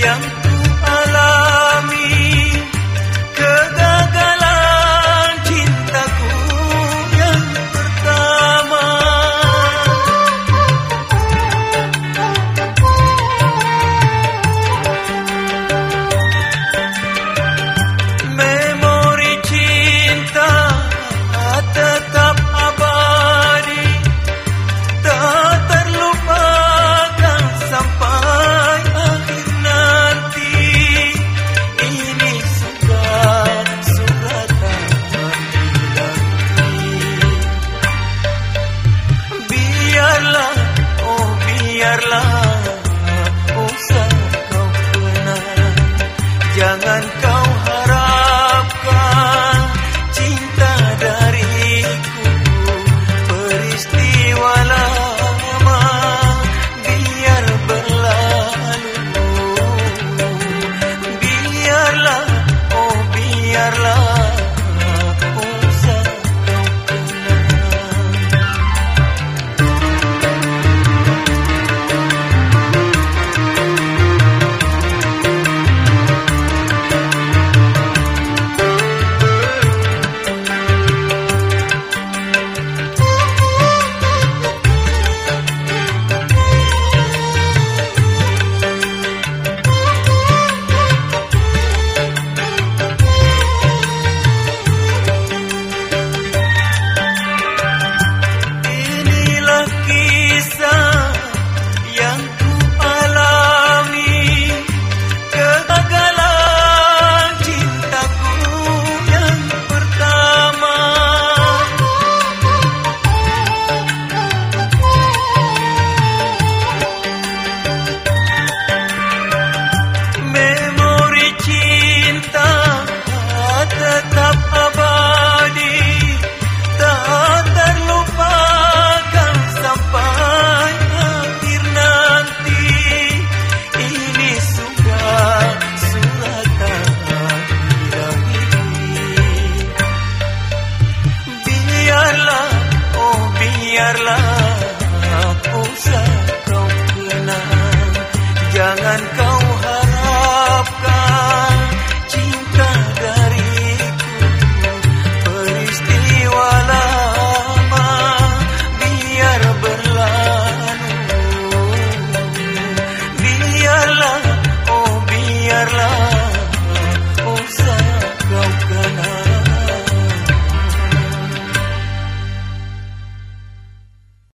yang biarlah charlar.